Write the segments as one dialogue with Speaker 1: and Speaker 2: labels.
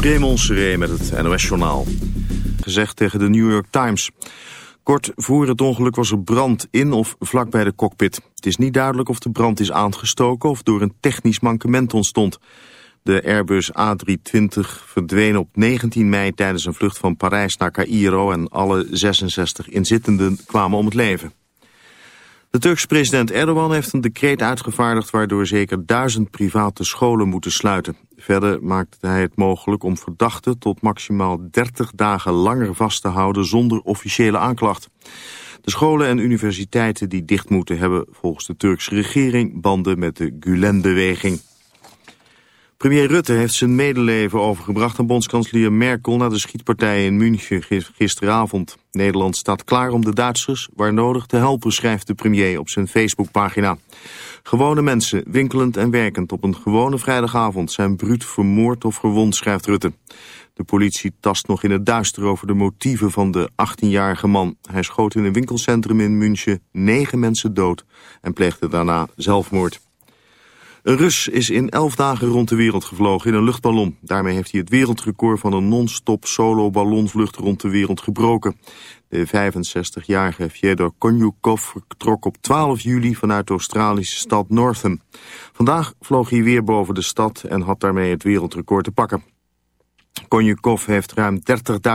Speaker 1: Raymond Seré met het NOS-journaal. Gezegd tegen de New York Times. Kort voor het ongeluk was er brand in of vlak bij de cockpit. Het is niet duidelijk of de brand is aangestoken of door een technisch mankement ontstond. De Airbus A320 verdween op 19 mei tijdens een vlucht van Parijs naar Cairo... en alle 66 inzittenden kwamen om het leven. De Turks president Erdogan heeft een decreet uitgevaardigd... waardoor zeker duizend private scholen moeten sluiten. Verder maakte hij het mogelijk om verdachten tot maximaal 30 dagen langer vast te houden... zonder officiële aanklacht. De scholen en universiteiten die dicht moeten hebben volgens de Turkse regering... banden met de Gulen-beweging. Premier Rutte heeft zijn medeleven overgebracht aan bondskanselier Merkel... na de schietpartij in München gisteravond. Nederland staat klaar om de Duitsers, waar nodig, te helpen... schrijft de premier op zijn Facebookpagina. Gewone mensen, winkelend en werkend op een gewone vrijdagavond... zijn bruut vermoord of gewond, schrijft Rutte. De politie tast nog in het duister over de motieven van de 18-jarige man. Hij schoot in een winkelcentrum in München negen mensen dood... en pleegde daarna zelfmoord. Een Rus is in elf dagen rond de wereld gevlogen in een luchtballon. Daarmee heeft hij het wereldrecord van een non-stop solo-ballonvlucht rond de wereld gebroken. De 65-jarige Fyodor Konyukov vertrok op 12 juli vanuit de Australische stad Northam. Vandaag vloog hij weer boven de stad en had daarmee het wereldrecord te pakken. Konjukov heeft ruim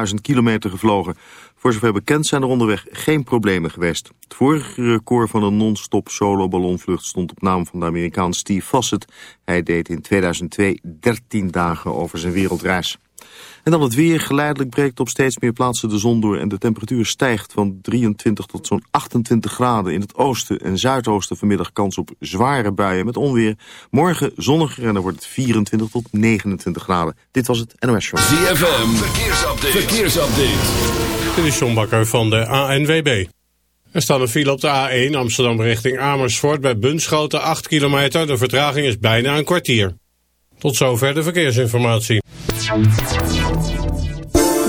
Speaker 1: 30.000 kilometer gevlogen. Voor zover bekend zijn er onderweg geen problemen geweest. Het vorige record van een non-stop solo-ballonvlucht stond op naam van de Amerikaan Steve Fossett. Hij deed in 2002 13 dagen over zijn wereldreis. En dan het weer. Geleidelijk breekt op steeds meer plaatsen de zon door... en de temperatuur stijgt van 23 tot zo'n 28 graden. In het oosten en zuidoosten vanmiddag kans op zware buien met onweer. Morgen zonniger en dan wordt het 24 tot 29 graden. Dit was het NOS Show.
Speaker 2: ZFM, verkeersupdate. verkeersupdate.
Speaker 3: Dit is John Bakker van de ANWB. Er staat een file op de A1 Amsterdam richting Amersfoort... bij Bunschoten 8 kilometer. De vertraging is bijna een kwartier. Tot zover de verkeersinformatie.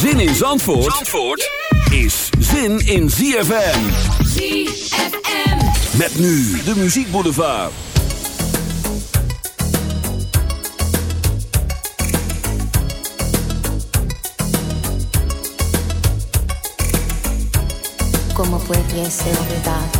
Speaker 2: Zin in Zandvoort, Zandvoort is zin in ZFM.
Speaker 4: ZFM.
Speaker 2: Met nu de Muziek Boulevard.
Speaker 5: ¿Cómo pudiese olvidar?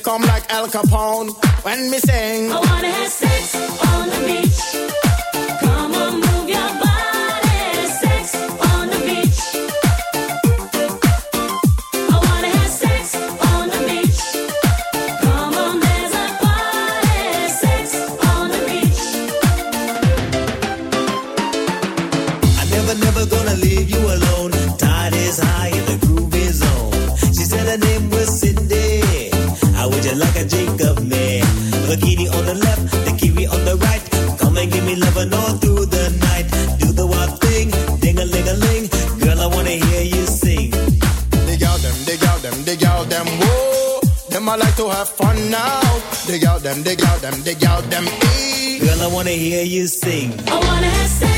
Speaker 4: call me
Speaker 6: hear you sing.
Speaker 4: I wanna have sex.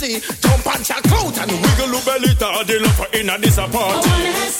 Speaker 7: see. Jump on your
Speaker 8: coat and wiggle your belly, daddy, love
Speaker 7: her
Speaker 8: in a
Speaker 9: disappointment.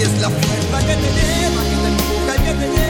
Speaker 7: Y es la fuerza que te lleva, que te empuja y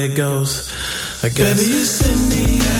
Speaker 10: It
Speaker 11: goes. I guess. Baby, you send me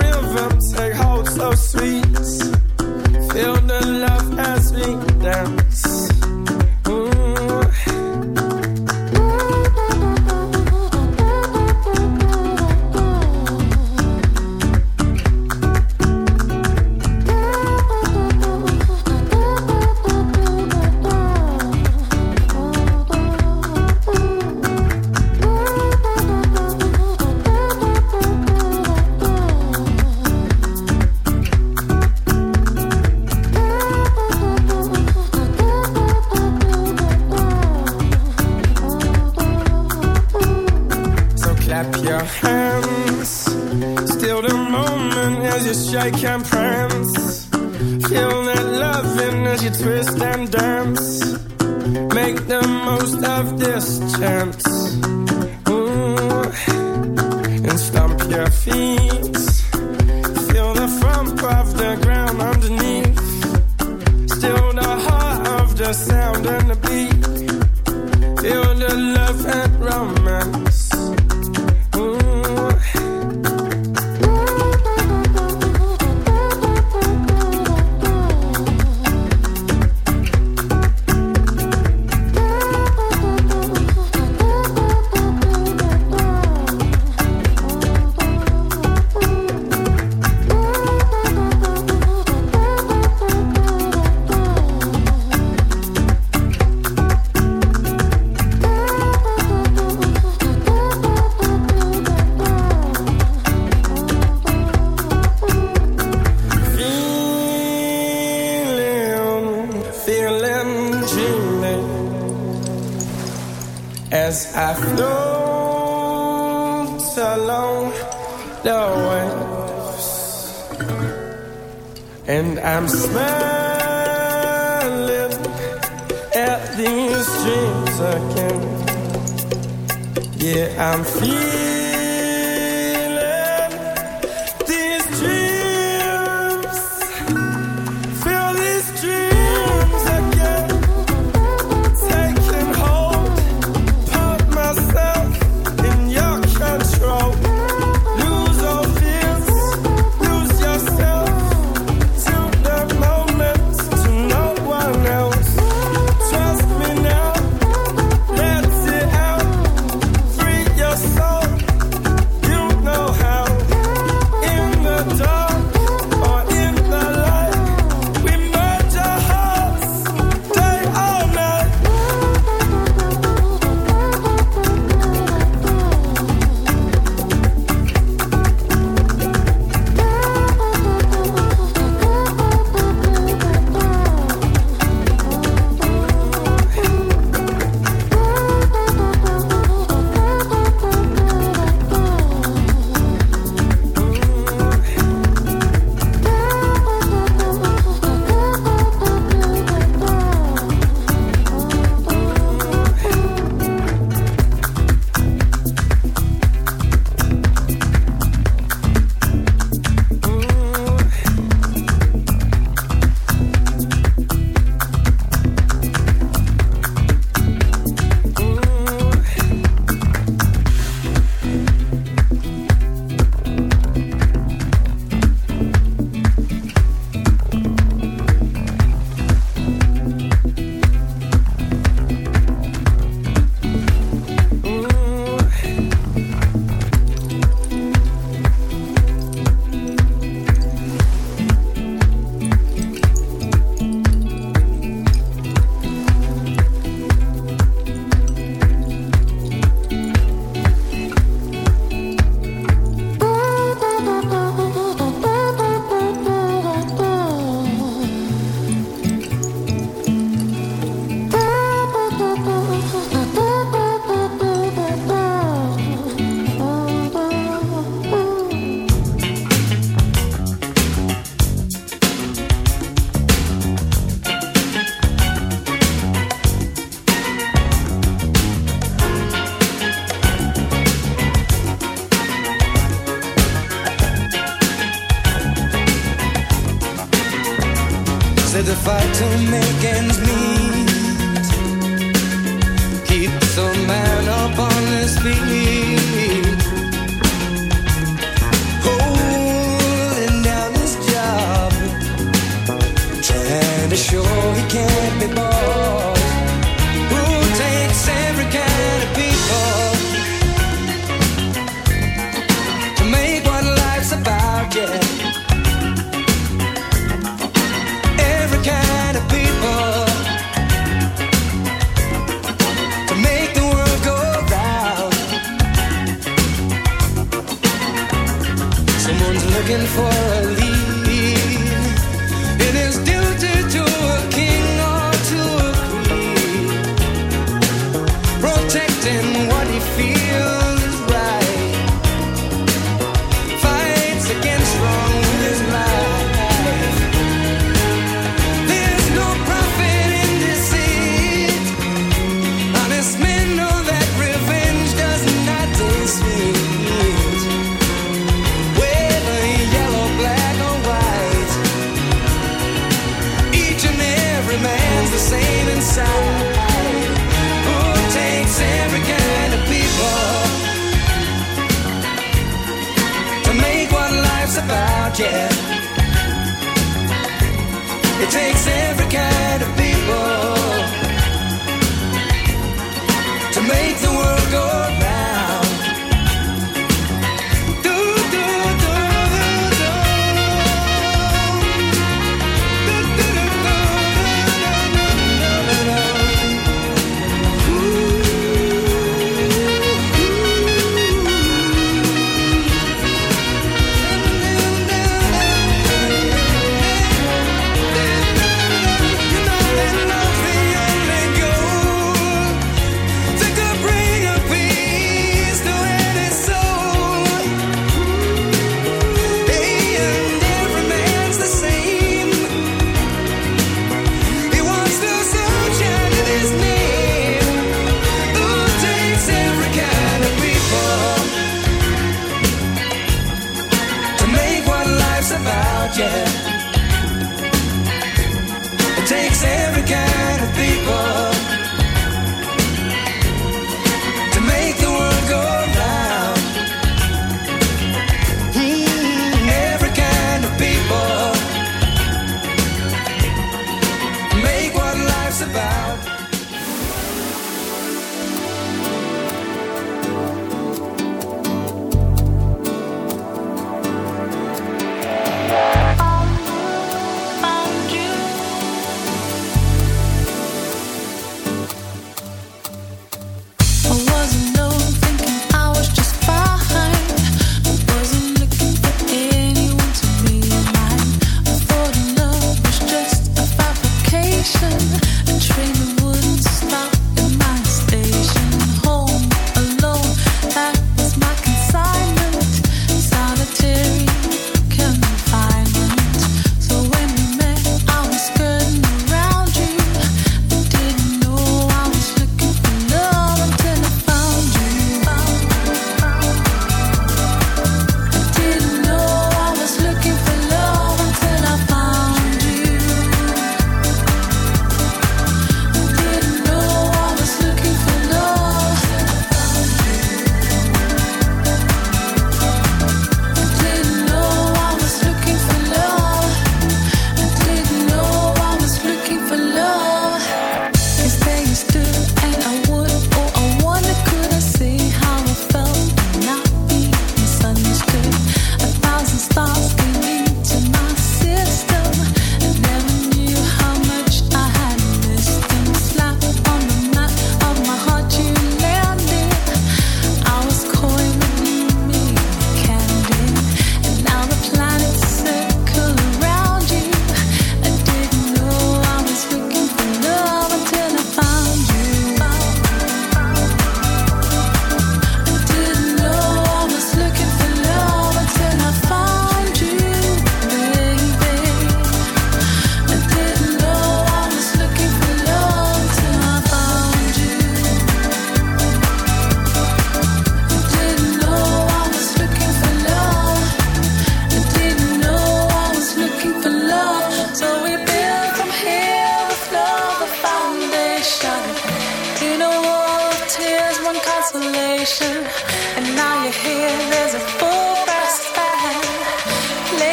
Speaker 12: Till the love and
Speaker 13: round